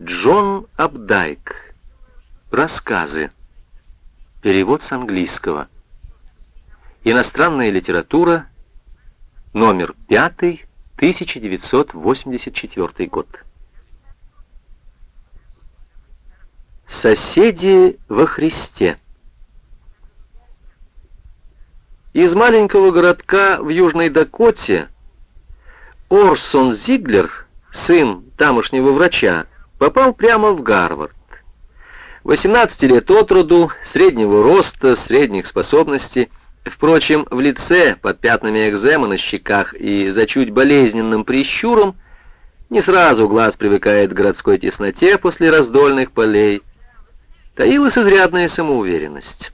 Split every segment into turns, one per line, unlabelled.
Джон Абдайк. Рассказы. Перевод с английского. Иностранная литература. Номер 5, 1984 год. Соседи во Христе. Из маленького городка в Южной Дакоте Орсон Зиглер, сын тамошнего врача, попал прямо в Гарвард. 18 лет от роду, среднего роста, средних способностей. Впрочем, в лице, под пятнами экзема на щеках и за чуть болезненным прищуром, не сразу глаз привыкает к городской тесноте после раздольных полей, таилась изрядная самоуверенность.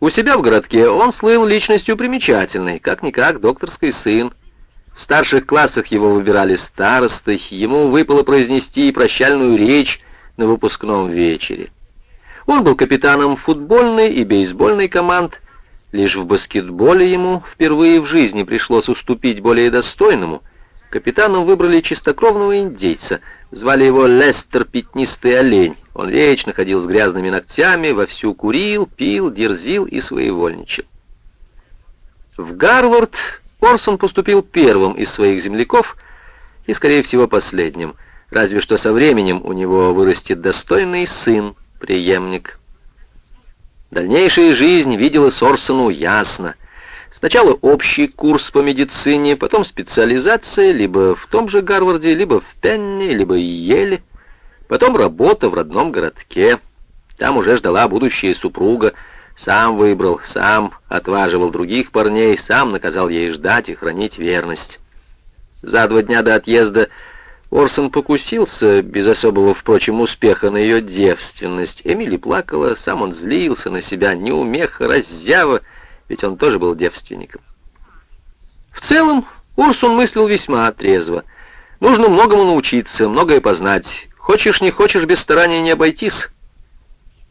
У себя в городке он слыл личностью примечательной, как-никак докторский сын, в старших классах его выбирали старостой, ему выпало произнести прощальную речь на выпускном вечере. Он был капитаном футбольной и бейсбольной команд. Лишь в баскетболе ему впервые в жизни пришлось уступить более достойному. Капитаном выбрали чистокровного индейца. Звали его Лестер Пятнистый Олень. Он вечно ходил с грязными ногтями, вовсю курил, пил, дерзил и своевольничал. В Гарвард Орсон поступил первым из своих земляков и, скорее всего, последним. Разве что со временем у него вырастет достойный сын, преемник. Дальнейшая жизнь видела Сорсону ясно. Сначала общий курс по медицине, потом специализация либо в том же Гарварде, либо в Пенне, либо Еле. Потом работа в родном городке. Там уже ждала будущая супруга, сам выбрал, сам отваживал других парней, сам наказал ей ждать и хранить верность. За два дня до отъезда Орсон покусился, без особого, впрочем, успеха на ее девственность. Эмили плакала, сам он злился на себя, неумеха, раззява, ведь он тоже был девственником. В целом, Орсон мыслил весьма трезво. Нужно многому научиться, многое познать. Хочешь, не хочешь, без старания не обойтись.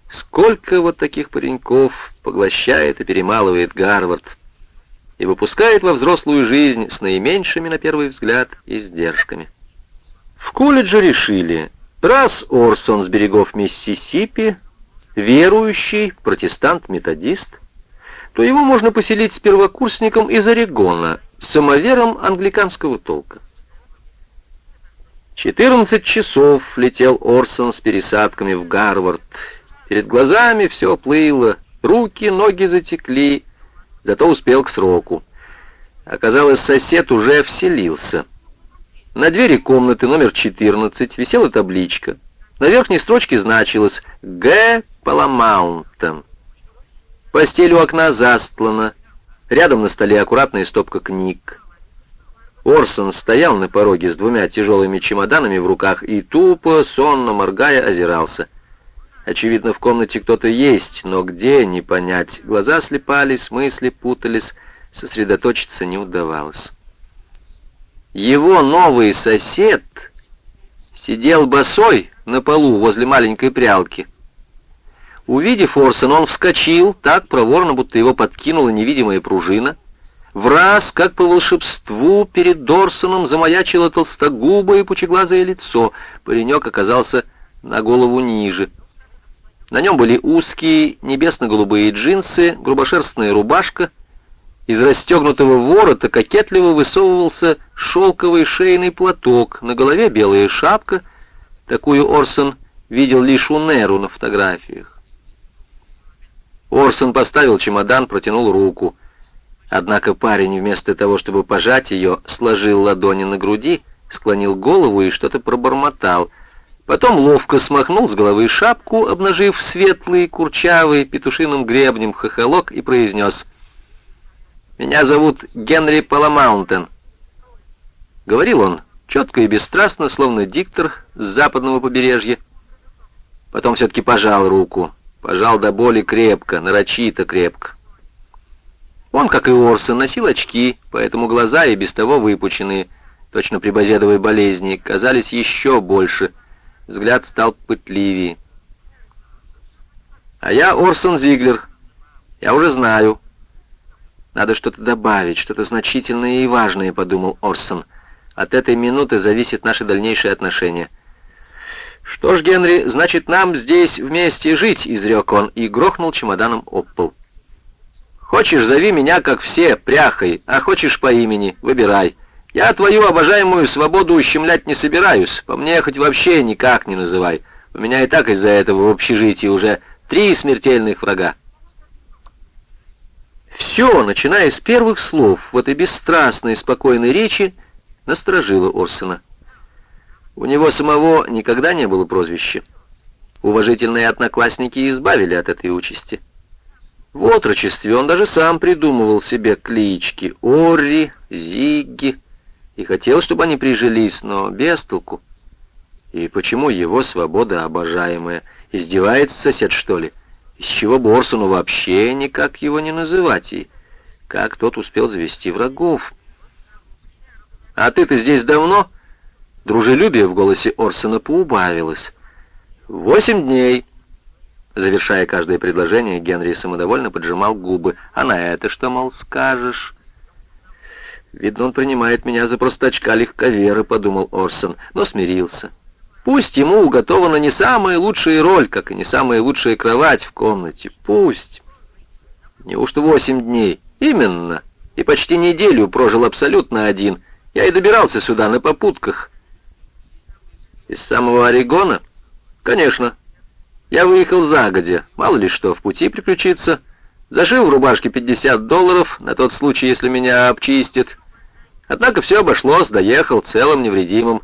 Сколько вот таких пареньков поглощает и перемалывает Гарвард и выпускает во взрослую жизнь с наименьшими, на первый взгляд, издержками. В колледже решили, раз Орсон с берегов Миссисипи, верующий, протестант-методист, то его можно поселить с первокурсником из Орегона, самовером англиканского толка. 14 часов летел Орсон с пересадками в Гарвард, Перед глазами все плыло, руки, ноги затекли, зато успел к сроку. Оказалось, сосед уже вселился. На двери комнаты номер 14 висела табличка. На верхней строчке значилось «Г. Паламаунтон». Постель у окна застлана. Рядом на столе аккуратная стопка книг. Орсон стоял на пороге с двумя тяжелыми чемоданами в руках и тупо, сонно моргая, озирался. Очевидно, в комнате кто-то есть, но где, не понять. Глаза слепались, мысли путались, сосредоточиться не удавалось. Его новый сосед сидел босой на полу возле маленькой прялки. Увидев Орсон, он вскочил, так проворно, будто его подкинула невидимая пружина. В раз, как по волшебству, перед Дорсоном замаячило толстогубое пучеглазое лицо. Паренек оказался на голову ниже. На нем были узкие небесно-голубые джинсы, грубошерстная рубашка. Из расстегнутого ворота кокетливо высовывался шелковый шейный платок, на голове белая шапка. Такую Орсон видел лишь у Неру на фотографиях. Орсон поставил чемодан, протянул руку. Однако парень вместо того, чтобы пожать ее, сложил ладони на груди, склонил голову и что-то пробормотал — Потом ловко смахнул с головы шапку, обнажив светлый, курчавый, петушиным гребнем хохолок и произнес «Меня зовут Генри Паламаунтен». Говорил он четко и бесстрастно, словно диктор с западного побережья. Потом все-таки пожал руку. Пожал до боли крепко, нарочито крепко. Он, как и Орсон, носил очки, поэтому глаза и без того выпученные, точно при базедовой болезни, казались еще больше — Взгляд стал пытливее. «А я Орсон Зиглер. Я уже знаю». «Надо что-то добавить, что-то значительное и важное», — подумал Орсон. «От этой минуты зависит наши дальнейшие отношения». «Что ж, Генри, значит, нам здесь вместе жить», — изрек он и грохнул чемоданом об пол. «Хочешь, зови меня, как все, пряхой, а хочешь по имени, выбирай. Я твою обожаемую свободу ущемлять не собираюсь, по мне хоть вообще никак не называй. У меня и так из-за этого в общежитии уже три смертельных врага». Все, начиная с первых слов в этой бесстрастной, спокойной речи, насторожило Орсона. У него самого никогда не было прозвища. Уважительные одноклассники избавили от этой участи. В отрочестве он даже сам придумывал себе клички Орри, Зигги, и хотел, чтобы они прижились, но без толку. И почему его свобода обожаемая? Издевается сосед, что ли? Из чего Борсону вообще никак его не называть? И как тот успел завести врагов? «А ты-то здесь давно?» Дружелюбие в голосе Орсона поубавилось. «Восемь дней». Завершая каждое предложение, Генри самодовольно поджимал губы. «А на это что, мол, скажешь?» «Видно, он принимает меня за простачка легковера», — подумал Орсон, но смирился. «Пусть ему уготована не самая лучшая роль, как и не самая лучшая кровать в комнате. Пусть». «Неужто восемь дней?» «Именно. И почти неделю прожил абсолютно один. Я и добирался сюда на попутках». Из самого Орегона? Конечно. Я выехал загодя, мало ли что, в пути приключиться. Зашил в рубашке 50 долларов, на тот случай, если меня обчистят. Однако все обошлось, доехал целым невредимым.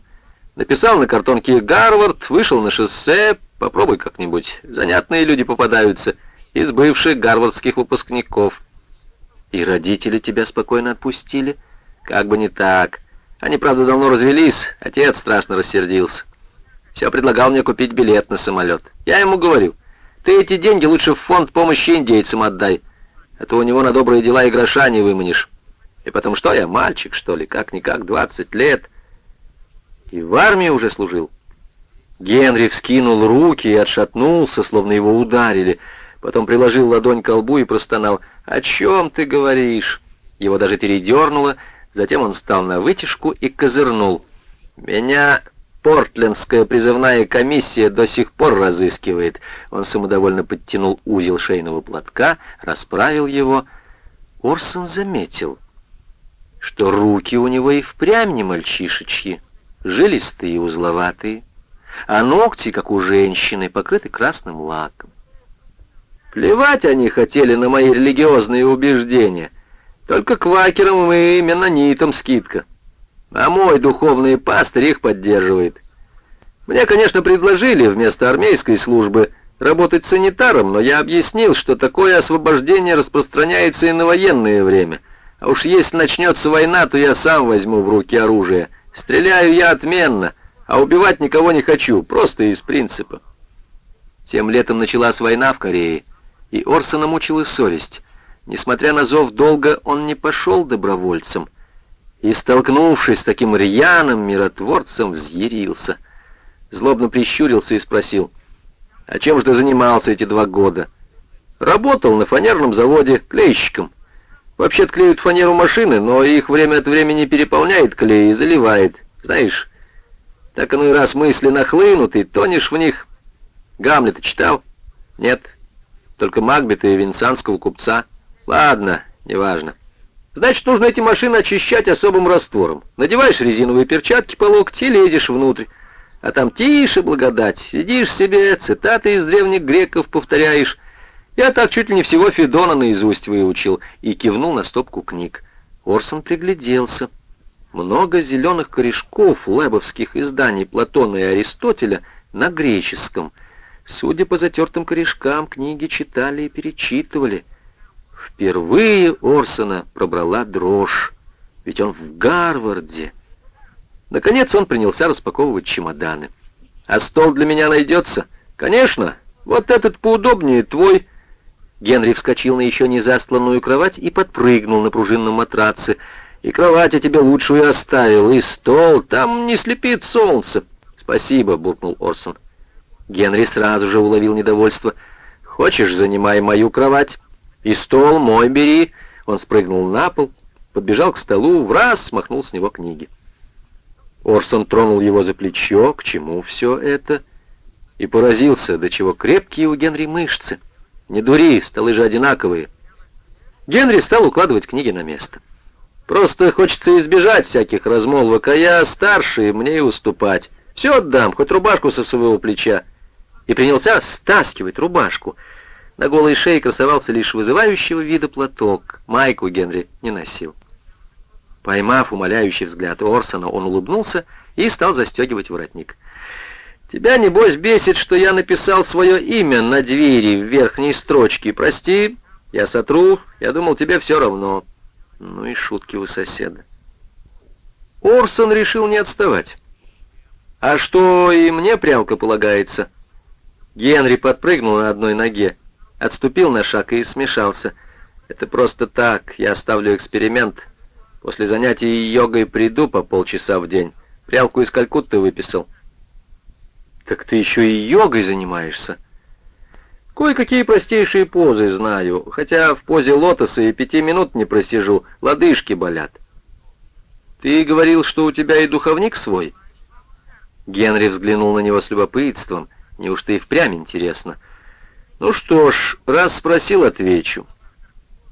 Написал на картонке «Гарвард», вышел на шоссе, попробуй как-нибудь. Занятные люди попадаются, из бывших гарвардских выпускников. И родители тебя спокойно отпустили? Как бы не так. Они, правда, давно развелись, отец страшно рассердился. Все предлагал мне купить билет на самолет. Я ему говорю, ты эти деньги лучше в фонд помощи индейцам отдай, а то у него на добрые дела и гроша не выманишь. И потом, что я, мальчик, что ли, как-никак, 20 лет. И в армии уже служил. Генри вскинул руки и отшатнулся, словно его ударили. Потом приложил ладонь к колбу и простонал. «О чем ты говоришь?» Его даже передернуло. Затем он стал на вытяжку и козырнул. «Меня Портлендская призывная комиссия до сих пор разыскивает. Он самодовольно подтянул узел шейного платка, расправил его. Орсон заметил, что руки у него и впрямь не мальчишечьи, жилистые и узловатые, а ногти, как у женщины, покрыты красным лаком. Плевать они хотели на мои религиозные убеждения. Только квакерам и менонитам скидка а мой духовный пастырь их поддерживает. Мне, конечно, предложили вместо армейской службы работать санитаром, но я объяснил, что такое освобождение распространяется и на военное время. А уж если начнется война, то я сам возьму в руки оружие. Стреляю я отменно, а убивать никого не хочу, просто из принципа. Тем летом началась война в Корее, и Орсона мучила совесть. Несмотря на зов долга, он не пошел добровольцем — и, столкнувшись с таким рьяным миротворцем, взъярился. Злобно прищурился и спросил, «А чем же ты занимался эти два года?» «Работал на фанерном заводе клейщиком. Вообще-то клеют фанеру машины, но их время от времени переполняет клей и заливает. Знаешь, так иной раз мысли нахлынут, и тонешь в них. Гамлета читал? Нет, только Макбета и венецианского купца. Ладно, неважно. Значит, нужно эти машины очищать особым раствором. Надеваешь резиновые перчатки по локти и лезешь внутрь. А там тише благодать. Сидишь себе, цитаты из древних греков повторяешь. Я так чуть ли не всего Федона наизусть выучил. И кивнул на стопку книг. Орсон пригляделся. Много зеленых корешков лебовских изданий Платона и Аристотеля на греческом. Судя по затертым корешкам, книги читали и перечитывали. Впервые Орсона пробрала дрожь, ведь он в Гарварде. Наконец он принялся распаковывать чемоданы. «А стол для меня найдется?» «Конечно, вот этот поудобнее твой». Генри вскочил на еще не застланную кровать и подпрыгнул на пружинном матраце. «И кровать я тебе лучшую оставил, и стол, там не слепит солнце». «Спасибо», — буркнул Орсон. Генри сразу же уловил недовольство. «Хочешь, занимай мою кровать?» «И стол мой бери!» Он спрыгнул на пол, подбежал к столу, в раз смахнул с него книги. Орсон тронул его за плечо. К чему все это? и поразился, до чего крепкие у Генри мышцы. Не дури, столы же одинаковые. Генри стал укладывать книги на место. Просто хочется избежать всяких размолвок, а я старше, мне и уступать. Все отдам, хоть рубашку со своего плеча. И принялся стаскивать рубашку. На голой шее красовался лишь вызывающего вида платок. Майку Генри не носил. Поймав умоляющий взгляд Орсона, он улыбнулся и стал застегивать воротник. «Тебя, небось, бесит, что я написал свое имя на двери в верхней строчке. Прости, я сотру, я думал, тебе все равно». Ну и шутки у соседа. Орсон решил не отставать. «А что и мне прялка полагается?» Генри подпрыгнул на одной ноге, отступил на шаг и смешался. «Это просто так, я оставлю эксперимент. После занятий йогой приду по полчаса в день. Прялку из Калькутты выписал». «Так ты еще и йогой занимаешься?» «Кое-какие простейшие позы знаю, хотя в позе лотоса и пяти минут не просижу, лодыжки болят». «Ты говорил, что у тебя и духовник свой?» Генри взглянул на него с любопытством. Неужто и впрямь интересно? «Ну что ж, раз спросил, отвечу.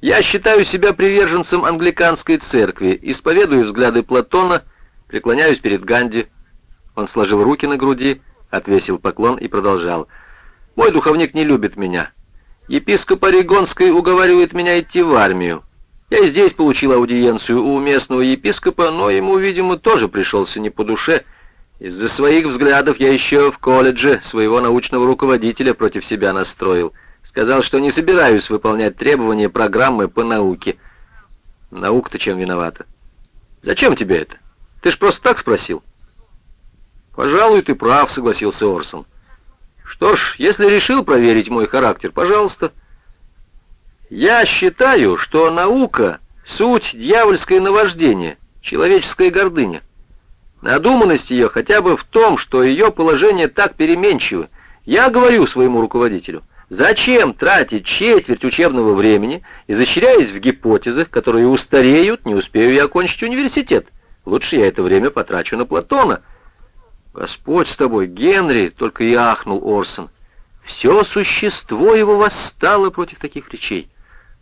Я считаю себя приверженцем англиканской церкви, исповедую взгляды Платона, преклоняюсь перед Ганди». Он сложил руки на груди, отвесил поклон и продолжал. «Мой духовник не любит меня. Епископ Орегонской уговаривает меня идти в армию. Я и здесь получил аудиенцию у местного епископа, но ему, видимо, тоже пришелся не по душе. Из-за своих взглядов я еще в колледже своего научного руководителя против себя настроил. Сказал, что не собираюсь выполнять требования программы по науке. Наука-то чем виновата? Зачем тебе это? Ты ж просто так спросил. «Пожалуй, ты прав», — согласился Орсон. «Что ж, если решил проверить мой характер, пожалуйста». «Я считаю, что наука — суть дьявольское наваждение, человеческая гордыня. Надуманность ее хотя бы в том, что ее положение так переменчиво. Я говорю своему руководителю, зачем тратить четверть учебного времени, изощряясь в гипотезах, которые устареют, не успею я окончить университет? Лучше я это время потрачу на Платона». «Господь с тобой, Генри!» — только и ахнул Орсон. Все существо его восстало против таких речей.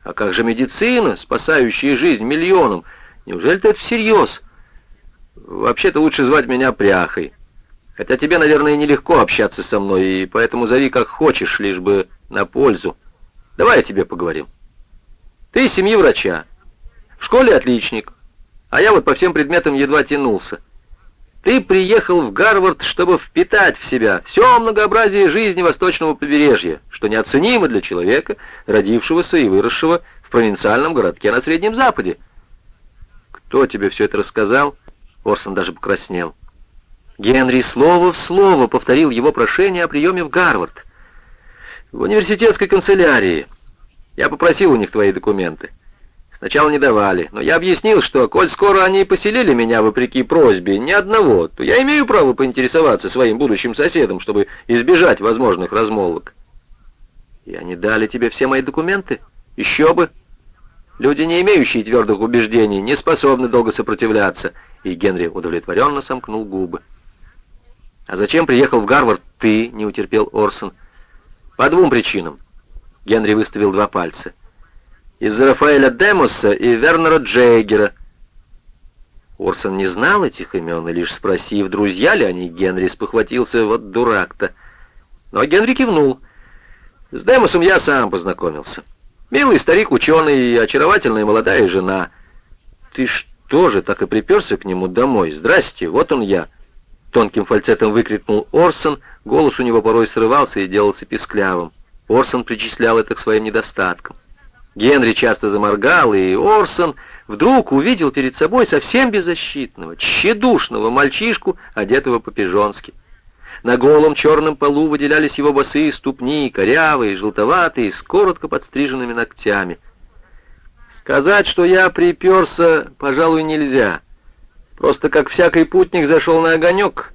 А как же медицина, спасающая жизнь миллионам? Неужели ты это всерьез? Вообще-то лучше звать меня Пряхой. Хотя тебе, наверное, нелегко общаться со мной, и поэтому зови как хочешь, лишь бы на пользу. Давай я тебе поговорим. Ты из семьи врача. В школе отличник. А я вот по всем предметам едва тянулся. Ты приехал в Гарвард, чтобы впитать в себя все многообразие жизни восточного побережья, что неоценимо для человека, родившегося и выросшего в провинциальном городке на Среднем Западе. Кто тебе все это рассказал? Орсон даже покраснел. Генри слово в слово повторил его прошение о приеме в Гарвард. В университетской канцелярии. Я попросил у них твои документы. Сначала не давали, но я объяснил, что, коль скоро они поселили меня вопреки просьбе ни одного, то я имею право поинтересоваться своим будущим соседом, чтобы избежать возможных размолвок. И они дали тебе все мои документы? Еще бы. Люди, не имеющие твердых убеждений, не способны долго сопротивляться. И Генри удовлетворенно сомкнул губы. «А зачем приехал в Гарвард ты?» — не утерпел Орсон. «По двум причинам». Генри выставил два пальца из Рафаэля Демоса и Вернера Джейгера. Орсон не знал этих имен, и лишь спросив, друзья ли они, Генри спохватился, вот дурак-то. Но Генри кивнул. С Демосом я сам познакомился. Милый старик-ученый и очаровательная молодая жена. Ты что же, так и приперся к нему домой? Здрасте, вот он я. Тонким фальцетом выкрикнул Орсон, голос у него порой срывался и делался писклявым. Орсон причислял это к своим недостаткам. Генри часто заморгал, и Орсон вдруг увидел перед собой совсем беззащитного, тщедушного мальчишку, одетого по-пижонски. На голом черном полу выделялись его босые ступни, корявые, желтоватые, с коротко подстриженными ногтями. Сказать, что я приперся, пожалуй, нельзя. Просто как всякий путник зашел на огонек.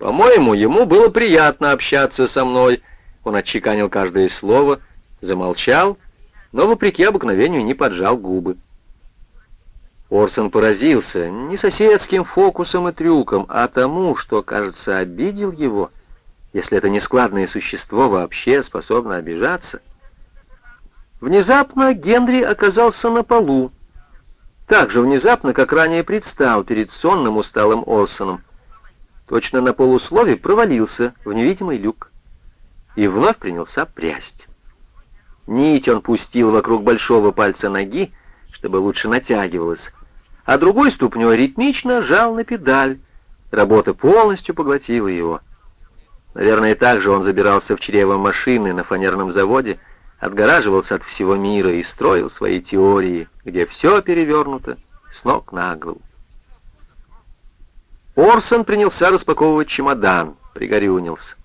По-моему, ему было приятно общаться со мной. Он отчеканил каждое слово, замолчал но, вопреки обыкновению, не поджал губы. Орсон поразился не соседским фокусом и трюком, а тому, что, кажется, обидел его. если это нескладное существо вообще способно обижаться. Внезапно Генри оказался на полу, так же внезапно, как ранее предстал перед сонным усталым Орсоном. Точно на полуслове провалился в невидимый люк и вновь принялся прясть. Нить он пустил вокруг большого пальца ноги, чтобы лучше натягивалась, а другой ступней ритмично жал на педаль. Работа полностью поглотила его. Наверное, так же он забирался в чрево машины на фанерном заводе, отгораживался от всего мира и строил свои теории, где все перевернуто с ног на голову. Орсон принялся распаковывать чемодан, пригорюнился.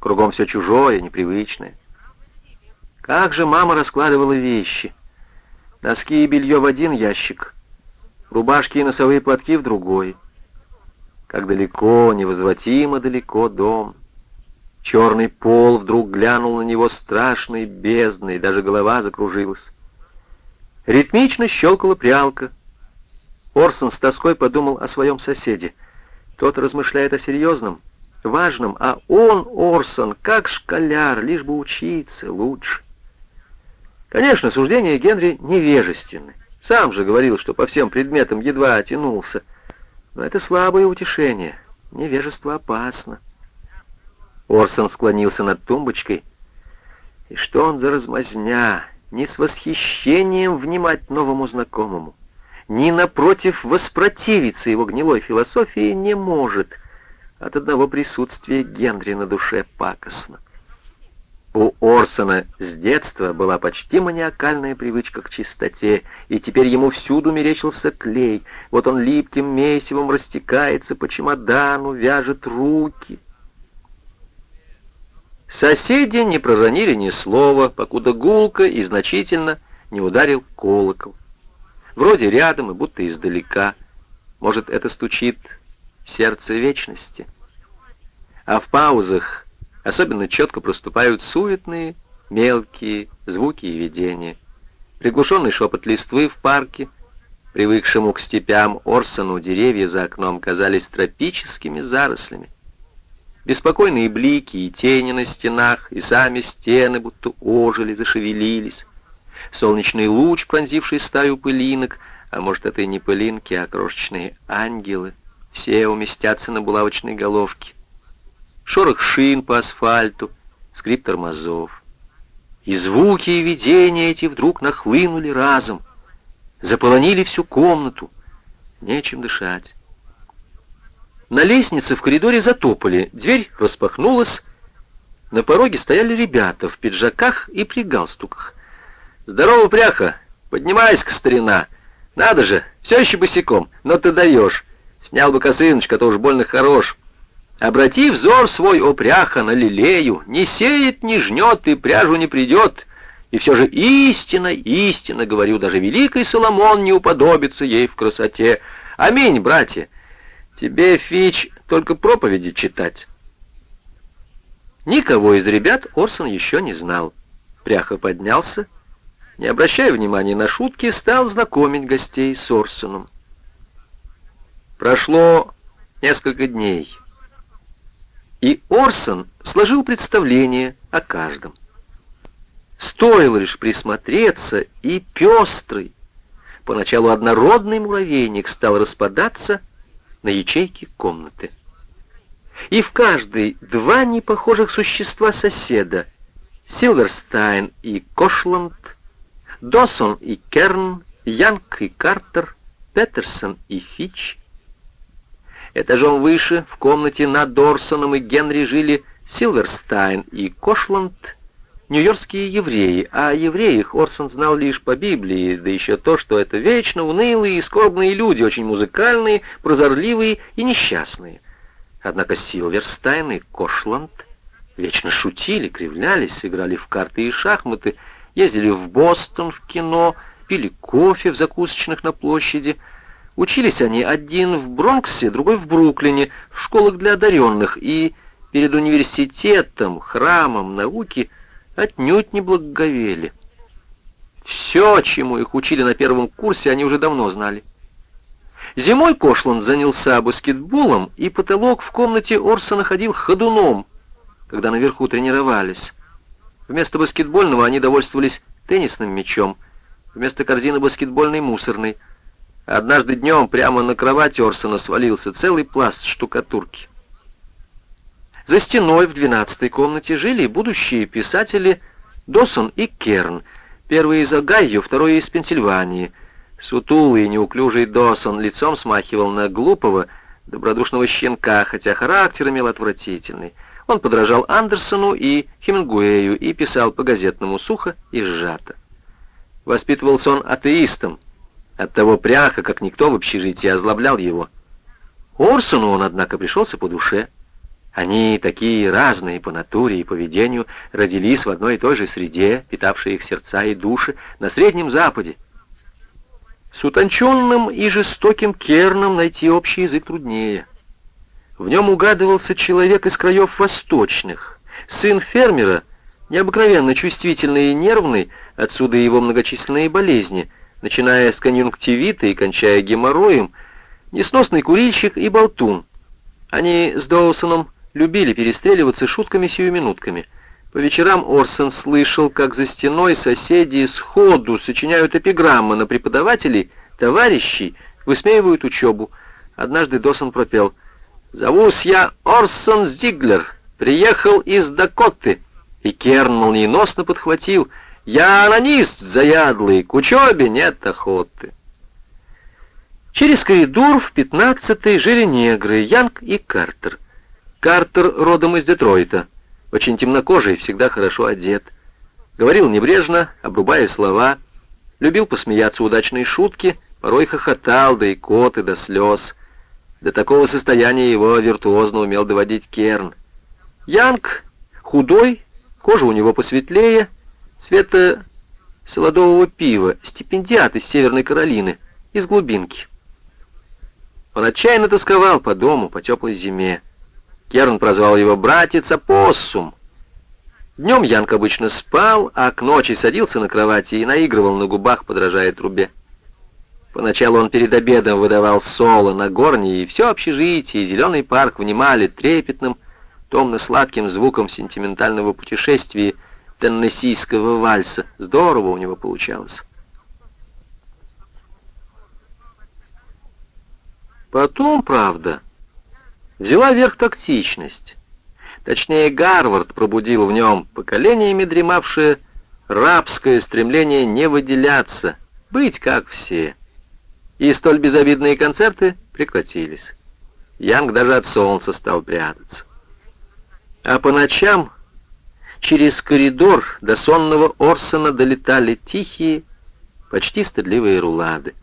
Кругом все чужое, непривычное. Как же мама раскладывала вещи. Носки и белье в один ящик, рубашки и носовые платки в другой. Как далеко, невозвратимо далеко дом. Черный пол вдруг глянул на него страшной бездной, даже голова закружилась. Ритмично щелкала прялка. Орсон с тоской подумал о своем соседе. Тот размышляет о серьезном, важном, а он, Орсон, как школяр, лишь бы учиться лучше. Конечно, суждения Генри невежественны. Сам же говорил, что по всем предметам едва оттянулся. Но это слабое утешение. Невежество опасно. Орсон склонился над тумбочкой. И что он за размазня? Не с восхищением внимать новому знакомому, ни напротив воспротивиться его гнилой философии не может. От одного присутствия Генри на душе пакостно. У Орсона с детства была почти маниакальная привычка к чистоте, и теперь ему всюду мерещился клей. Вот он липким месивом растекается по чемодану, вяжет руки. Соседи не проронили ни слова, покуда гулко и значительно не ударил колокол. Вроде рядом и будто издалека. Может, это стучит сердце вечности. А в паузах Особенно четко проступают суетные, мелкие звуки и видения. Приглушенный шепот листвы в парке, привыкшему к степям Орсону деревья за окном казались тропическими зарослями. Беспокойные блики и тени на стенах, и сами стены будто ожили, зашевелились. Солнечный луч, пронзивший стаю пылинок, а может, это и не пылинки, а крошечные ангелы, все уместятся на булавочной головке шорох шин по асфальту, скрип тормозов. И звуки и видения эти вдруг нахлынули разом, заполонили всю комнату, нечем дышать. На лестнице в коридоре затопали, дверь распахнулась, на пороге стояли ребята в пиджаках и при галстуках. «Здорово, пряха! Поднимайся-ка, старина! Надо же, все еще босиком, но ты даешь! Снял бы косыночку, а то уж больно хорош!» Обрати взор свой, о пряха, на лилею, не сеет, не жнет и пряжу не придет. И все же истина, истина, говорю, даже великий Соломон не уподобится ей в красоте. Аминь, братья. Тебе, Фич, только проповеди читать. Никого из ребят Орсон еще не знал. Пряха поднялся, не обращая внимания на шутки, стал знакомить гостей с Орсоном. Прошло несколько дней и Орсон сложил представление о каждом. Стоило лишь присмотреться, и пестрый, поначалу однородный муравейник стал распадаться на ячейки комнаты. И в каждой два непохожих существа соседа — Силверстайн и Кошланд, Досон и Керн, Янг и Картер, Петерсон и Фич — Этажом выше, в комнате над Дорсоном и Генри жили Силверстайн и Кошланд, нью-йоркские евреи, а о евреях Орсон знал лишь по Библии, да еще то, что это вечно унылые и скорбные люди, очень музыкальные, прозорливые и несчастные. Однако Силверстайн и Кошланд вечно шутили, кривлялись, играли в карты и шахматы, ездили в Бостон в кино, пили кофе в закусочных на площади — Учились они один в Бронксе, другой в Бруклине, в школах для одаренных, и перед университетом, храмом науки отнюдь не благоговели. Все, чему их учили на первом курсе, они уже давно знали. Зимой Кошланд занялся баскетболом, и потолок в комнате Орсона ходил ходуном когда наверху тренировались. Вместо баскетбольного они довольствовались теннисным мячом, вместо корзины баскетбольной мусорной. Однажды днем прямо на кровать Орсона свалился целый пласт штукатурки. За стеной в двенадцатой комнате жили будущие писатели Досон и Керн, первый из Огайо, второй из Пенсильвании. Сутулый и неуклюжий Досон лицом смахивал на глупого, добродушного щенка, хотя характер имел отвратительный. Он подражал Андерсону и Хемингуэю и писал по-газетному сухо и сжато. Воспитывался он атеистом. От того пряха, как никто в общежитии, озлоблял его. Орсону он, однако, пришелся по душе. Они, такие разные по натуре и поведению, родились в одной и той же среде, питавшей их сердца и души, на Среднем Западе. С утонченным и жестоким Керном найти общий язык труднее. В нем угадывался человек из краев восточных, сын фермера, необыкновенно чувствительный и нервный, отсюда его многочисленные болезни, начиная с конъюнктивита и кончая геморроем, несносный курильщик и болтун. Они с Доусоном любили перестреливаться шутками-сиюминутками. По вечерам Орсон слышал, как за стеной соседи сходу сочиняют эпиграммы на преподавателей, товарищей, высмеивают учебу. Однажды Досон пропел — «Зовусь я Орсон Зиглер, приехал из Дакоты». И Керн молниеносно подхватил. «Я анонист заядлый, к учебе нет охоты». Через коридор в пятнадцатой жили негры Янг и Картер. Картер родом из Детройта, очень темнокожий, всегда хорошо одет. Говорил небрежно, обрубая слова, любил посмеяться удачные шутки, порой хохотал, да и коты, до слез — до такого состояния его виртуозно умел доводить Керн. Янг худой, кожа у него посветлее, цвета солодового пива, стипендиат из Северной Каролины, из глубинки. Он отчаянно тосковал по дому, по теплой зиме. Керн прозвал его братец Апоссум. Днем Янг обычно спал, а к ночи садился на кровати и наигрывал на губах, подражая трубе. Поначалу он перед обедом выдавал соло на горне, и все общежитие и зеленый парк внимали трепетным, томно-сладким звуком сентиментального путешествия теннессийского вальса. Здорово у него получалось. Потом, правда, взяла верх тактичность. Точнее, Гарвард пробудил в нем поколениями дремавшее рабское стремление не выделяться, быть как все и столь безобидные концерты прекратились. Янг даже от солнца стал прятаться. А по ночам через коридор до сонного Орсона долетали тихие, почти стыдливые рулады.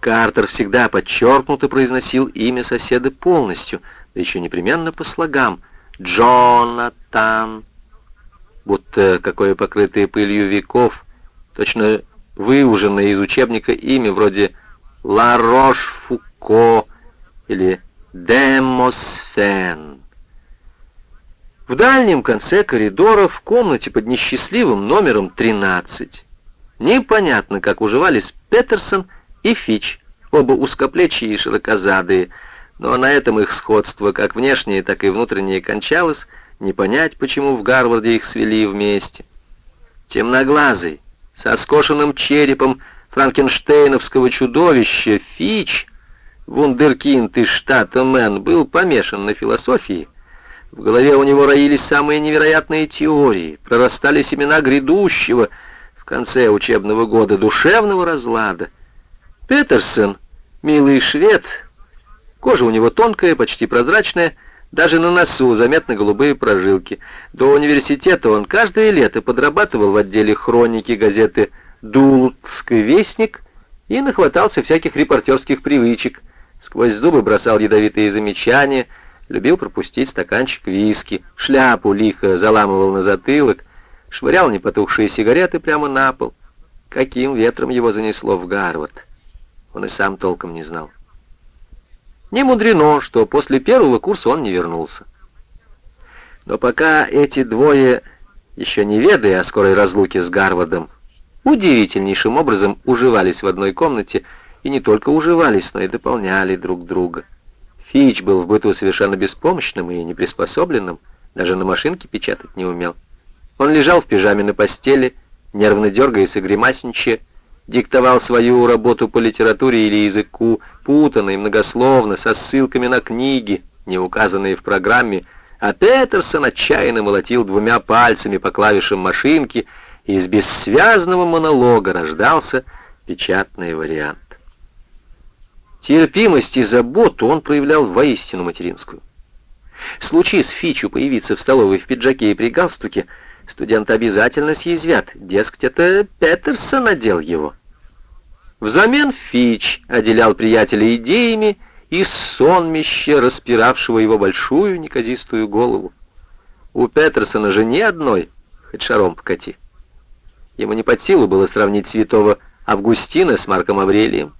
Картер всегда подчеркнуто произносил имя соседа полностью, да еще непременно по слогам. Джонатан. Будто какое покрытое пылью веков, точно выуженное из учебника имя вроде Ла Рош-Фуко или Демосфен. В дальнем конце коридора, в комнате под несчастливым номером 13, непонятно, как уживались Петерсон и Фич, оба узкоплечие и широкозадые, но на этом их сходство, как внешнее, так и внутреннее, кончалось, не понять, почему в Гарварде их свели вместе. Темноглазый, со скошенным черепом, франкенштейновского чудовища Фич, вундеркинд из штата Мэн, был помешан на философии. В голове у него роились самые невероятные теории, прорастали семена грядущего в конце учебного года душевного разлада. Петерсон, милый швед, кожа у него тонкая, почти прозрачная, даже на носу заметны голубые прожилки. До университета он каждое лето подрабатывал в отделе хроники газеты «Связь» Дулутский вестник и нахватался всяких репортерских привычек. Сквозь зубы бросал ядовитые замечания, любил пропустить стаканчик виски, шляпу лихо заламывал на затылок, швырял непотухшие сигареты прямо на пол. Каким ветром его занесло в Гарвард? Он и сам толком не знал. Не мудрено, что после первого курса он не вернулся. Но пока эти двое, еще не ведая о скорой разлуке с Гарвардом, удивительнейшим образом уживались в одной комнате, и не только уживались, но и дополняли друг друга. Фич был в быту совершенно беспомощным и неприспособленным, Даже на машинке печатать не умел. Он лежал в пижаме на постели, нервно дергаясь и гримасничая, диктовал свою работу по литературе или языку, путанно и многословно, со ссылками на книги, не указанные в программе, а Петерсон отчаянно молотил двумя пальцами по клавишам машинки, и из бессвязного монолога рождался печатный вариант. Терпимость и заботу он проявлял воистину материнскую. Случись Фичу появиться в столовой в пиджаке и при галстуке, студенты обязательно съязвят, дескать, это Петерсон надел его. Взамен Фич отделял приятеля идеями и сонмище, распиравшего его большую неказистую голову. У Петерсона же ни одной, хоть шаром покати. Ему не под силу было сравнить святого Августина с Марком Аврелием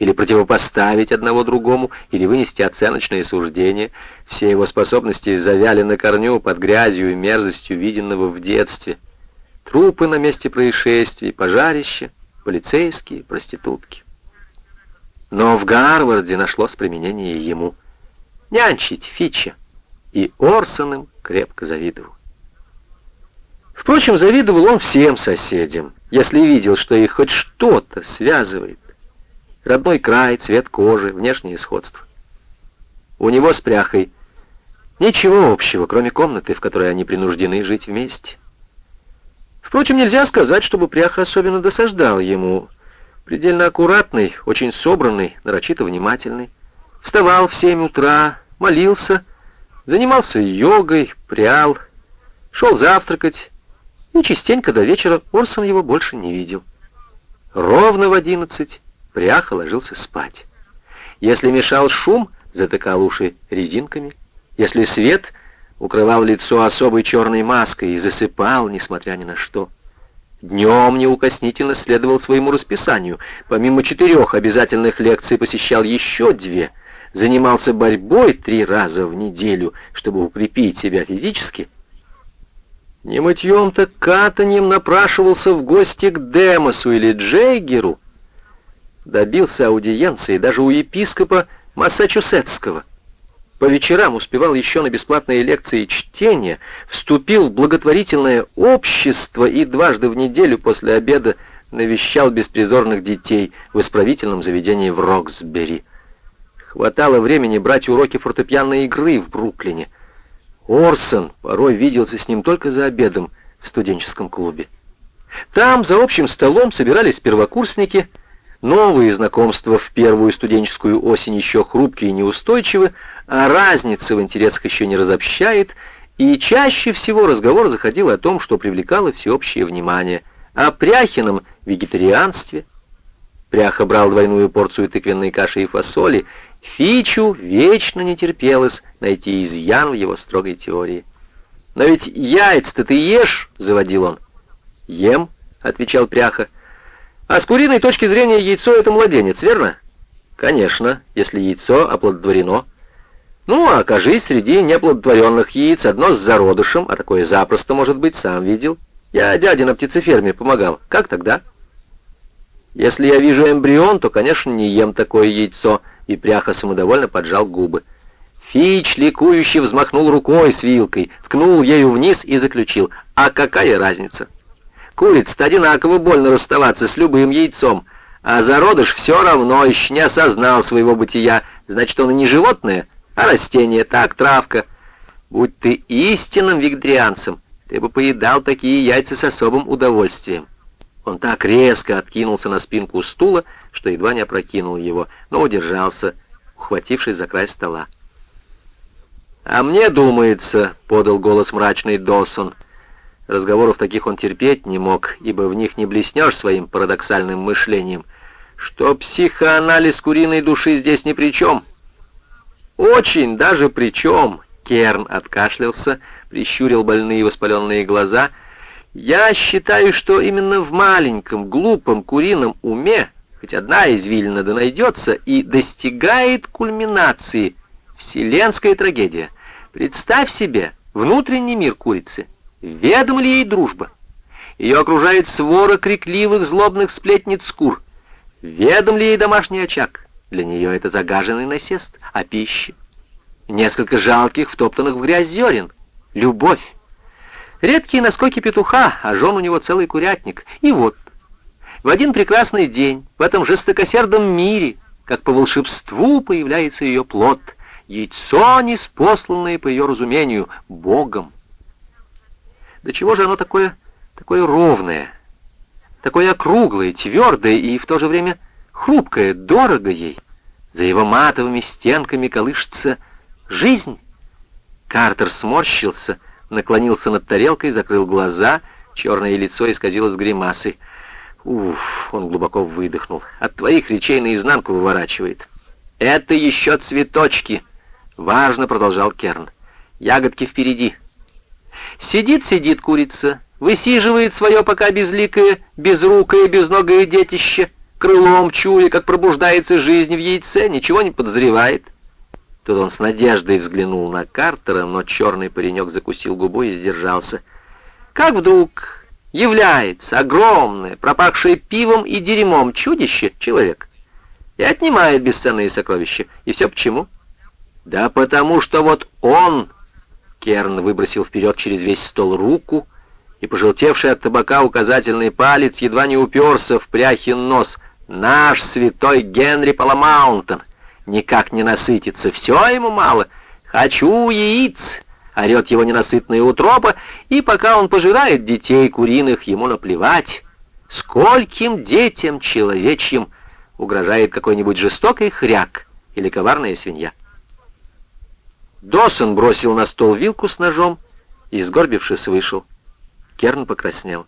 или противопоставить одного другому, или вынести оценочные суждения. Все его способности завяли на корню под грязью и мерзостью, виденного в детстве. Трупы на месте происшествий, пожарища, полицейские, проститутки. Но в Гарварде нашлось применение ему. Нянчить Фича. И Орсон им крепко завидовал. Впрочем, завидовал он всем соседям, если видел, что их хоть что-то связывает. Родной край, цвет кожи, внешнее сходство. У него с пряхой ничего общего, кроме комнаты, в которой они принуждены жить вместе. Впрочем, нельзя сказать, чтобы пряха особенно досаждал ему. Предельно аккуратный, очень собранный, нарочито внимательный. Вставал в семь утра, молился, занимался йогой, прял, шел завтракать, и частенько до вечера Орсон его больше не видел. Ровно в одиннадцать Пряха ложился спать. Если мешал шум, затыкал уши резинками. Если свет, укрывал лицо особой черной маской и засыпал, несмотря ни на что. Днем неукоснительно следовал своему расписанию. Помимо четырех обязательных лекций посещал еще две. Занимался борьбой три раза в неделю, чтобы укрепить себя физически. Не мытьем, так катанием напрашивался в гости к Демосу или Джейгеру, добился аудиенции даже у епископа Массачусетского. По вечерам успевал еще на бесплатные лекции чтения, вступил в благотворительное общество и дважды в неделю после обеда навещал беспризорных детей в исправительном заведении в Роксбери. Хватало времени брать уроки фортепианной игры в Бруклине. Орсон порой виделся с ним только за обедом в студенческом клубе. Там за общим столом собирались первокурсники — Новые знакомства в первую студенческую осень еще хрупкие и неустойчивы, а разница в интересах еще не разобщает, и чаще всего разговор заходил о том, что привлекало всеобщее внимание, о Пряхином вегетарианстве. Пряха брал двойную порцию тыквенной каши и фасоли, Фичу вечно не терпелось найти изъян в его строгой теории. «Но ведь яйца-то ты ешь?» — заводил он. «Ем», — отвечал Пряха, — а с куриной точки зрения яйцо — это младенец, верно? Конечно, если яйцо оплодотворено. Ну, а окажись среди неоплодотворенных яиц одно с зародышем, а такое запросто, может быть, сам видел. Я дяде на птицеферме помогал. Как тогда? Если я вижу эмбрион, то, конечно, не ем такое яйцо, и пряха самодовольно поджал губы. Фич ликующе взмахнул рукой с вилкой, ткнул ею вниз и заключил. А какая разница? Курица-то одинаково больно расставаться с любым яйцом, а зародыш все равно еще не осознал своего бытия. Значит, он и не животное, а растение, так, травка. Будь ты истинным вегетарианцем, ты бы поедал такие яйца с особым удовольствием. Он так резко откинулся на спинку стула, что едва не опрокинул его, но удержался, ухватившись за край стола. «А мне думается», — подал голос мрачный Досон, — Разговоров таких он терпеть не мог, ибо в них не блеснешь своим парадоксальным мышлением, что психоанализ куриной души здесь ни при чем. Очень даже при чем. Керн откашлялся, прищурил больные воспаленные глаза. Я считаю, что именно в маленьком, глупом курином уме хоть одна извилина да найдется и достигает кульминации вселенская трагедия. Представь себе внутренний мир курицы — Ведома ли ей дружба? Ее окружает свора крикливых, злобных сплетниц кур. Ведом ли ей домашний очаг? Для нее это загаженный насест, а пища? Несколько жалких, втоптанных в грязь зерен. Любовь. Редкие наскоки петуха, а жен у него целый курятник. И вот, в один прекрасный день, в этом жестокосердом мире, как по волшебству появляется ее плод, яйцо, неспосланное по ее разумению, Богом. До чего же оно такое, такое ровное, такое округлое, твердое и в то же время хрупкое, дорого ей. За его матовыми стенками колышется жизнь. Картер сморщился, наклонился над тарелкой, закрыл глаза, черное лицо исказилось гримасой. Уф, он глубоко выдохнул. От твоих речей наизнанку выворачивает. Это еще цветочки. Важно, продолжал Керн. Ягодки впереди. Сидит-сидит курица, высиживает свое пока безликое, безрукое, безногое детище, крылом чуя, как пробуждается жизнь в яйце, ничего не подозревает. Тут он с надеждой взглянул на Картера, но черный паренек закусил губу и сдержался. Как вдруг является огромное, пропахшее пивом и дерьмом чудище, человек, и отнимает бесценные сокровища. И все почему? Да потому что вот он Керн выбросил вперед через весь стол руку, и пожелтевший от табака указательный палец едва не уперся в пряхин нос. «Наш святой Генри Паламаунтон никак не насытится, все ему мало. Хочу яиц!» — орет его ненасытная утропа, и пока он пожирает детей куриных, ему наплевать. Скольким детям человечьим угрожает какой-нибудь жестокий хряк или коварная свинья? Досон бросил на стол вилку с ножом и, сгорбившись, вышел. Керн покраснел.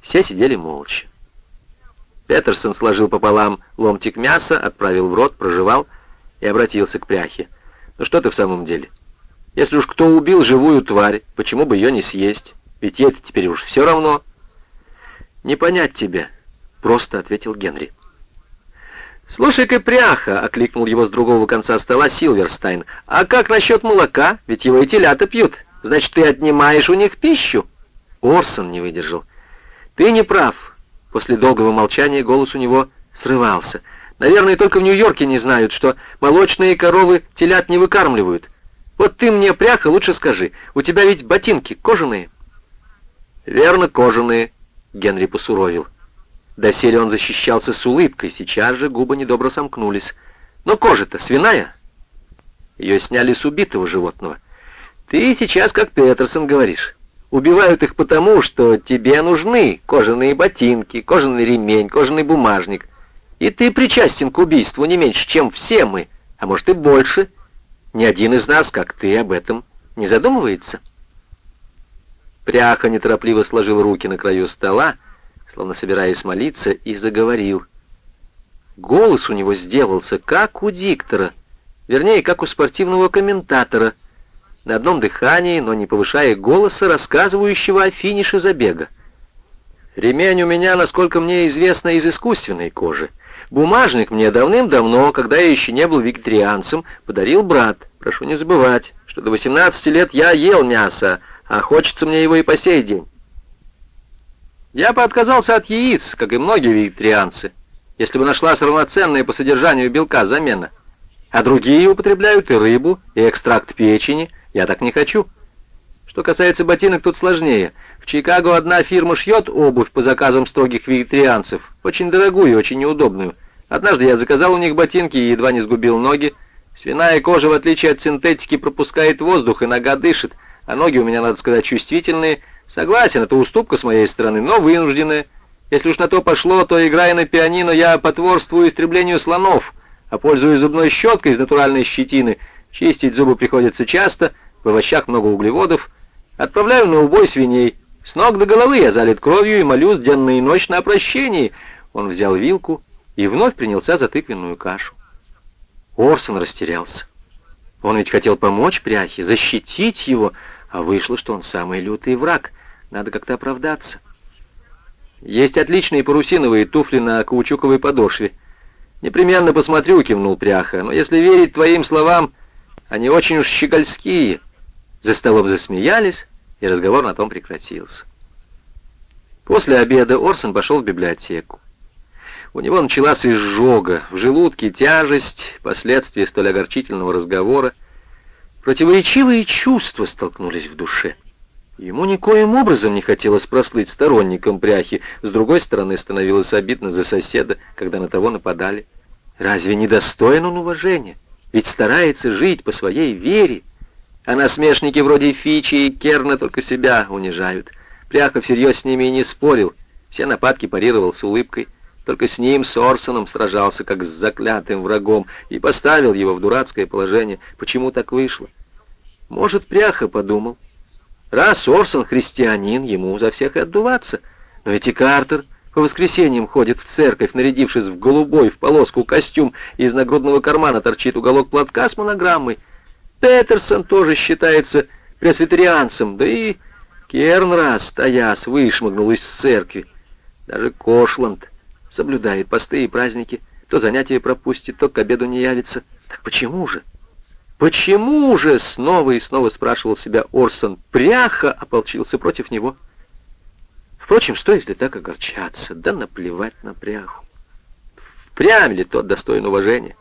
Все сидели молча. Петерсон сложил пополам ломтик мяса, отправил в рот, прожевал и обратился к пряхе. «Ну что ты в самом деле? Если уж кто убил живую тварь, почему бы ее не съесть? Ведь ей-то теперь уж все равно». «Не понять тебя», — просто ответил Генри. «Слушай-ка, пряха!» — окликнул его с другого конца стола Силверстайн. «А как насчет молока? Ведь его и телята пьют. Значит, ты отнимаешь у них пищу?» Орсон не выдержал. «Ты не прав». После долгого молчания голос у него срывался. «Наверное, только в Нью-Йорке не знают, что молочные коровы телят не выкармливают. Вот ты мне, пряха, лучше скажи, у тебя ведь ботинки кожаные?» «Верно, кожаные», — Генри посуровил. Доселе он защищался с улыбкой, сейчас же губы недобро сомкнулись. Но кожа-то свиная. Ее сняли с убитого животного. Ты сейчас, как Петерсон, говоришь. Убивают их потому, что тебе нужны кожаные ботинки, кожаный ремень, кожаный бумажник. И ты причастен к убийству не меньше, чем все мы, а может и больше. Ни один из нас, как ты, об этом не задумывается. Пряха неторопливо сложил руки на краю стола, словно собираясь молиться, и заговорил. Голос у него сделался, как у диктора, вернее, как у спортивного комментатора, на одном дыхании, но не повышая голоса, рассказывающего о финише забега. Ремень у меня, насколько мне известно, из искусственной кожи. Бумажник мне давным-давно, когда я еще не был вегетарианцем, подарил брат. Прошу не забывать, что до 18 лет я ел мясо, а хочется мне его и по сей день. Я бы отказался от яиц, как и многие вегетарианцы, если бы нашлась равноценная по содержанию белка замена. А другие употребляют и рыбу, и экстракт печени. Я так не хочу. Что касается ботинок, тут сложнее. В Чикаго одна фирма шьет обувь по заказам строгих вегетарианцев. Очень дорогую и очень неудобную. Однажды я заказал у них ботинки и едва не сгубил ноги. Свиная кожа, в отличие от синтетики, пропускает воздух и нога дышит, а ноги у меня, надо сказать, чувствительные, Согласен, это уступка с моей стороны, но вынужденная. Если уж на то пошло, то, играя на пианино, я потворствую истреблению слонов, а пользуясь зубной щеткой из натуральной щетины, чистить зубы приходится часто, в овощах много углеводов, отправляю на убой свиней. С ног до головы я залит кровью и молюсь денно и ночь на прощении. Он взял вилку и вновь принялся за тыквенную кашу. Орсон растерялся. Он ведь хотел помочь пряхе, защитить его, а вышло, что он самый лютый враг — надо как-то оправдаться. Есть отличные парусиновые туфли на каучуковой подошве. Непременно посмотрю, кивнул Пряха, но если верить твоим словам, они очень уж щегольские. За столом засмеялись, и разговор на том прекратился. После обеда Орсон пошел в библиотеку. У него началась изжога, в желудке тяжесть, последствия столь огорчительного разговора — Противоречивые чувства столкнулись в душе. Ему никоим образом не хотелось прослыть сторонником пряхи, с другой стороны становилось обидно за соседа, когда на того нападали. Разве не достоин он уважения? Ведь старается жить по своей вере. А насмешники вроде Фичи и Керна только себя унижают. Пряха всерьез с ними и не спорил. Все нападки парировал с улыбкой. Только с ним, с Орсоном, сражался, как с заклятым врагом, и поставил его в дурацкое положение. Почему так вышло? Может, Пряха подумал. Раз Орсон христианин, ему за всех и отдуваться. Но ведь и Картер по воскресеньям ходит в церковь, нарядившись в голубой, в полоску костюм, и из нагрудного кармана торчит уголок платка с монограммой. Петерсон тоже считается пресвитерианцем, да и Керн раз, стояс, вышмыгнул из церкви. Даже Кошланд соблюдает посты и праздники, то занятия пропустит, то к обеду не явится. Так почему же? Почему же, снова и снова спрашивал себя Орсон, пряха ополчился против него? Впрочем, стоит ли так огорчаться? Да наплевать на пряху. Впрямь ли тот достоин уважения?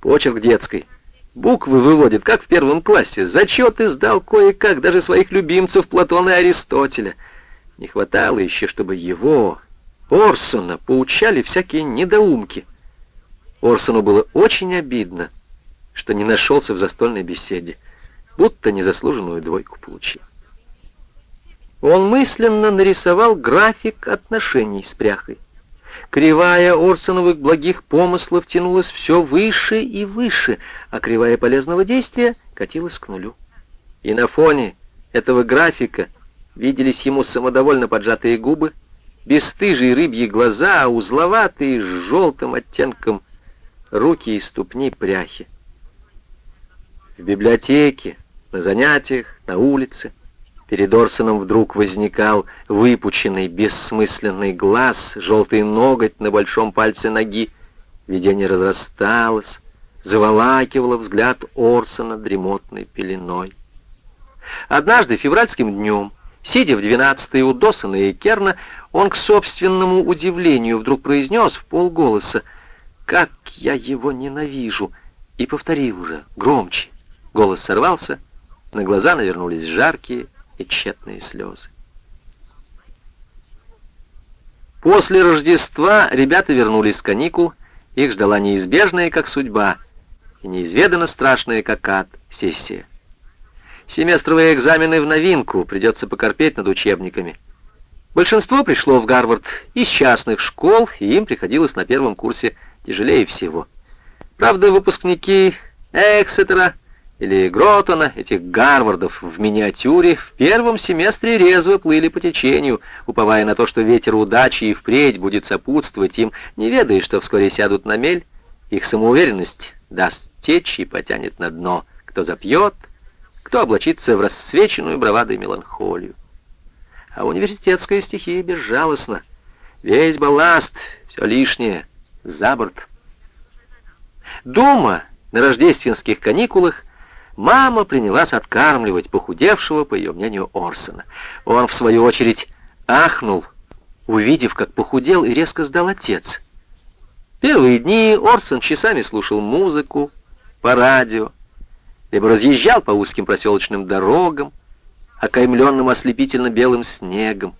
Почерк детской. Буквы выводит, как в первом классе. Зачеты сдал кое-как, даже своих любимцев Платона и Аристотеля. Не хватало еще, чтобы его, Орсона, поучали всякие недоумки. Орсону было очень обидно, что не нашелся в застольной беседе, будто незаслуженную двойку получил. Он мысленно нарисовал график отношений с пряхой. Кривая Орсоновых благих помыслов тянулась все выше и выше, а кривая полезного действия катилась к нулю. И на фоне этого графика виделись ему самодовольно поджатые губы, бесстыжие рыбьи глаза, узловатые с желтым оттенком руки и ступни пряхи. В библиотеке, на занятиях, на улице. Перед Орсоном вдруг возникал выпученный, бессмысленный глаз, желтый ноготь на большом пальце ноги. Видение разрасталось, заволакивало взгляд Орсона дремотной пеленой. Однажды, февральским днем, сидя в двенадцатой у Досона и Керна, он к собственному удивлению вдруг произнес в полголоса «Как я его ненавижу!» и повторил уже громче. Голос сорвался, на глаза навернулись жаркие и тщетные слезы. После Рождества ребята вернулись с каникул, их ждала неизбежная, как судьба, и неизведанно страшная, как ад, сессия. Семестровые экзамены в новинку, придется покорпеть над учебниками. Большинство пришло в Гарвард из частных школ, и им приходилось на первом курсе тяжелее всего. Правда, выпускники Эксетера или Гротона, этих Гарвардов в миниатюре, в первом семестре резво плыли по течению, уповая на то, что ветер удачи и впредь будет сопутствовать им, не ведая, что вскоре сядут на мель, их самоуверенность даст течь и потянет на дно, кто запьет, кто облачится в рассвеченную бравадой меланхолию. А университетская стихия безжалостна. Весь балласт, все лишнее, за борт. Дома, на рождественских каникулах, Мама принялась откармливать похудевшего, по ее мнению, Орсона. Он, в свою очередь, ахнул, увидев, как похудел и резко сдал отец. Первые дни Орсон часами слушал музыку по радио, либо разъезжал по узким проселочным дорогам, окаймленным ослепительно белым снегом.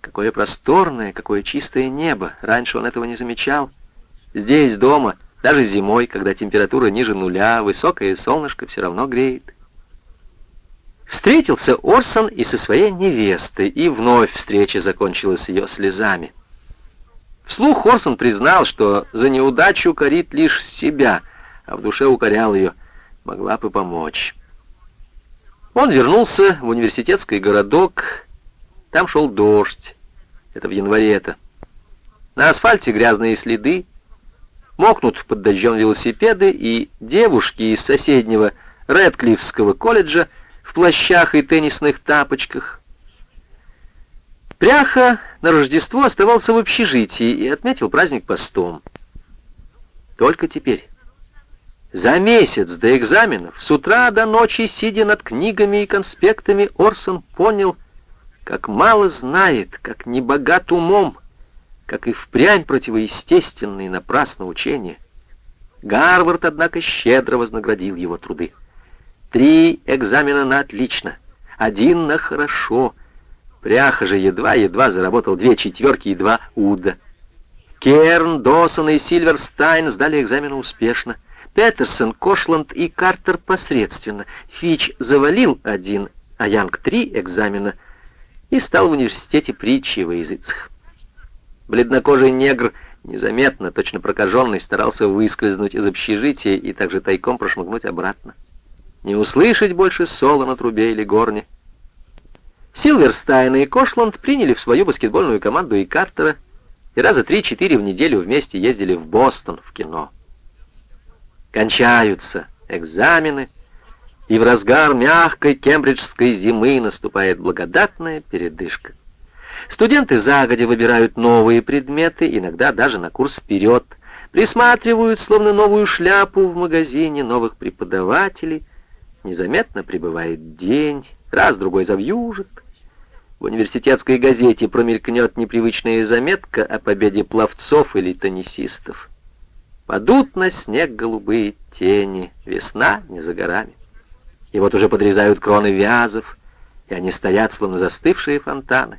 Какое просторное, какое чистое небо! Раньше он этого не замечал. Здесь, дома, — даже зимой, когда температура ниже нуля, высокое солнышко все равно греет. Встретился Орсон и со своей невестой, и вновь встреча закончилась ее слезами. Вслух Орсон признал, что за неудачу корит лишь себя, а в душе укорял ее, могла бы помочь. Он вернулся в университетский городок, там шел дождь, это в январе-то. На асфальте грязные следы, мокнут под дождем велосипеды, и девушки из соседнего Редклифского колледжа в плащах и теннисных тапочках. Пряха на Рождество оставался в общежитии и отметил праздник постом. Только теперь, за месяц до экзаменов, с утра до ночи, сидя над книгами и конспектами, Орсон понял, как мало знает, как небогат умом, как и впрямь противоестественные напрасно учения. Гарвард, однако, щедро вознаградил его труды. Три экзамена на отлично, один на хорошо. Пряха же едва-едва заработал две четверки и два уда. Керн, Досон и Сильверстайн сдали экзамены успешно. Петерсон, Кошланд и Картер посредственно. Фич завалил один, а Янг три экзамена и стал в университете притчей во языцах. Бледнокожий негр, незаметно, точно прокаженный, старался выскользнуть из общежития и также тайком прошмыгнуть обратно. Не услышать больше соло на трубе или горне. Силверстайн и Кошланд приняли в свою баскетбольную команду и Картера, и раза три-четыре в неделю вместе ездили в Бостон в кино. Кончаются экзамены, и в разгар мягкой кембриджской зимы наступает благодатная передышка. Студенты загодя выбирают новые предметы, иногда даже на курс вперед, присматривают, словно новую шляпу в магазине новых преподавателей. Незаметно прибывает день, раз-другой завьюжит. В университетской газете промелькнет непривычная заметка о победе пловцов или теннисистов. Падут на снег голубые тени, весна не за горами. И вот уже подрезают кроны вязов, и они стоят, словно застывшие фонтаны.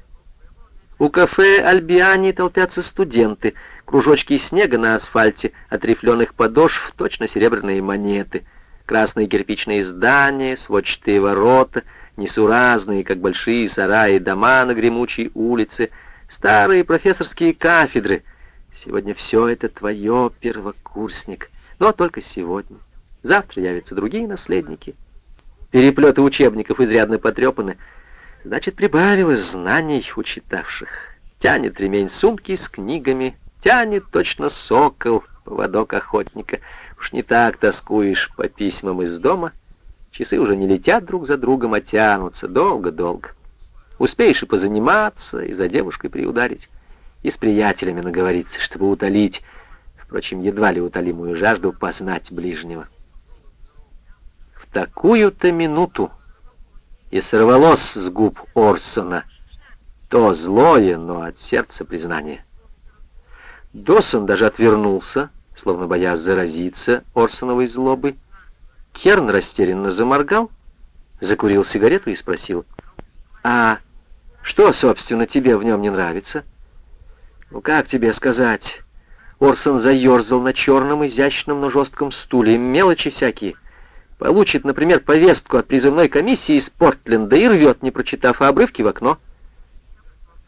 У кафе Альбиани толпятся студенты, кружочки снега на асфальте, от рифленых подошв точно серебряные монеты, красные кирпичные здания, сводчатые ворота, несуразные, как большие сараи, дома на гремучей улице, старые профессорские кафедры. Сегодня все это твое, первокурсник, но только сегодня. Завтра явятся другие наследники. Переплеты учебников изрядно потрепаны. Значит, прибавилось знаний у читавших. Тянет ремень сумки с книгами, тянет точно сокол, поводок охотника. Уж не так тоскуешь по письмам из дома. Часы уже не летят друг за другом, а тянутся долго-долго. Успеешь и позаниматься, и за девушкой приударить, и с приятелями наговориться, чтобы утолить, впрочем, едва ли утолимую жажду познать ближнего такую-то минуту и сорвалось с губ Орсона то злое, но от сердца признание. Досон даже отвернулся, словно боясь заразиться Орсоновой злобой. Керн растерянно заморгал, закурил сигарету и спросил, «А что, собственно, тебе в нем не нравится?» «Ну, как тебе сказать?» Орсон заерзал на черном, изящном, но жестком стуле. Мелочи всякие. Получит, например, повестку от призывной комиссии из Портленда и рвет, не прочитав обрывки в окно.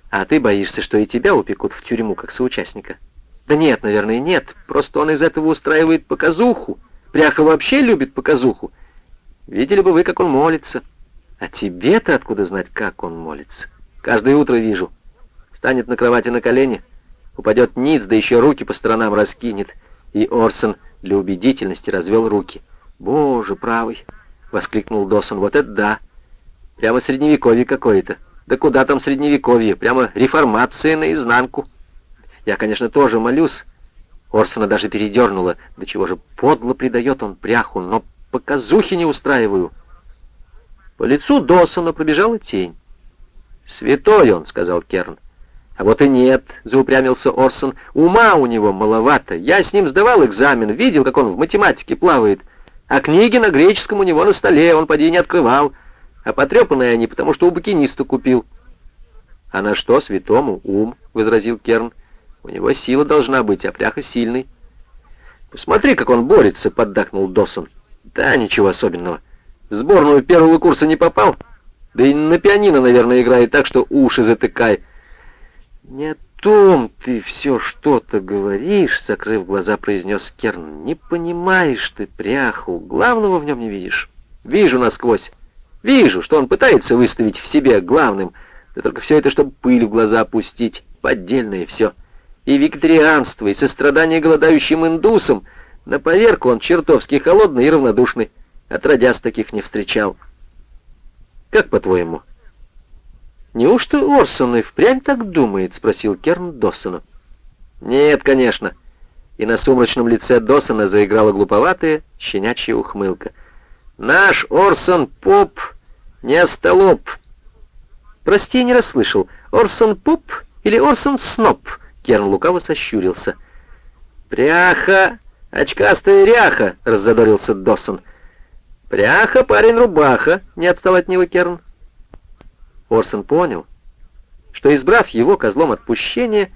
А ты боишься, что и тебя упекут в тюрьму, как соучастника? Да нет, наверное, нет. Просто он из этого устраивает показуху. Пряха вообще любит показуху. Видели бы вы, как он молится. А тебе-то откуда знать, как он молится? Каждое утро вижу. Станет на кровати на колени, упадет ниц, да еще руки по сторонам раскинет. И Орсон для убедительности развел руки — «Боже, правый!» — воскликнул Досон. «Вот это да! Прямо средневековье какое-то! Да куда там средневековье? Прямо реформация наизнанку!» «Я, конечно, тоже молюсь!» Орсона даже передернула. «Да чего же подло придает он пряху, но показухи не устраиваю!» По лицу Досона пробежала тень. «Святой он!» — сказал Керн. «А вот и нет», — заупрямился Орсон. «Ума у него маловато. Я с ним сдавал экзамен, видел, как он в математике плавает». А книги на греческом у него на столе, он поди не открывал. А потрепанные они, потому что у букиниста купил. «А на что святому ум?» — возразил Керн. «У него сила должна быть, а пляха сильный». «Посмотри, как он борется», — поддакнул Досон. «Да, ничего особенного. В сборную первого курса не попал. Да и на пианино, наверное, играет так, что уши затыкай». «Нет, том ты все что-то говоришь?» — закрыв глаза, произнес Керн. «Не понимаешь ты пряху, главного в нем не видишь». «Вижу насквозь. Вижу, что он пытается выставить в себе главным. Да только все это, чтобы пыль в глаза опустить. Поддельное все. И викторианство, и сострадание голодающим индусам. На поверку он чертовски холодный и равнодушный. Отродясь таких не встречал. Как по-твоему?» «Неужто Орсон и впрямь так думает?» — спросил Керн Доссона. «Нет, конечно». И на сумрачном лице Доссона заиграла глуповатая щенячья ухмылка. «Наш Орсон Поп не остолоп». «Прости, не расслышал. Орсон Поп или Орсон Сноп?» Керн лукаво сощурился. «Пряха! Очкастая ряха!» — раззадорился Доссон. «Пряха, парень, рубаха!» — не отстал от него Керн. Орсон понял, что, избрав его козлом отпущения,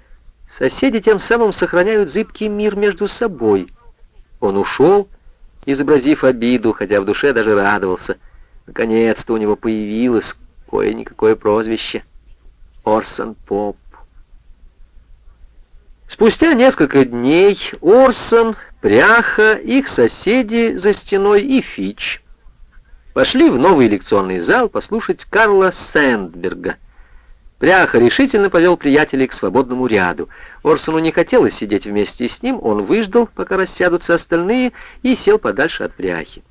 соседи тем самым сохраняют зыбкий мир между собой. Он ушел, изобразив обиду, хотя в душе даже радовался. Наконец-то у него появилось кое-никакое прозвище. Орсон Поп. Спустя несколько дней Орсон, Пряха, их соседи за стеной и Фич пошли в новый лекционный зал послушать Карла Сэндберга. Пряха решительно повел приятелей к свободному ряду. Орсону не хотелось сидеть вместе с ним, он выждал, пока рассядутся остальные, и сел подальше от Пряхи.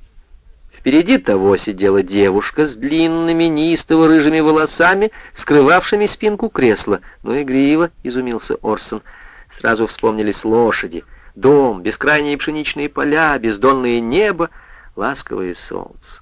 Впереди того сидела девушка с длинными, неистово-рыжими волосами, скрывавшими спинку кресла. «Ну, игриво!» — изумился Орсон — Сразу вспомнились лошади, дом, бескрайние пшеничные поля, бездонное небо, ласковое солнце.